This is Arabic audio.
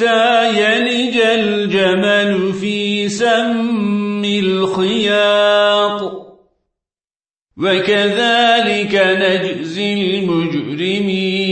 يلج الجمل في سم الخياط. وكذلك نجزي المجرمين.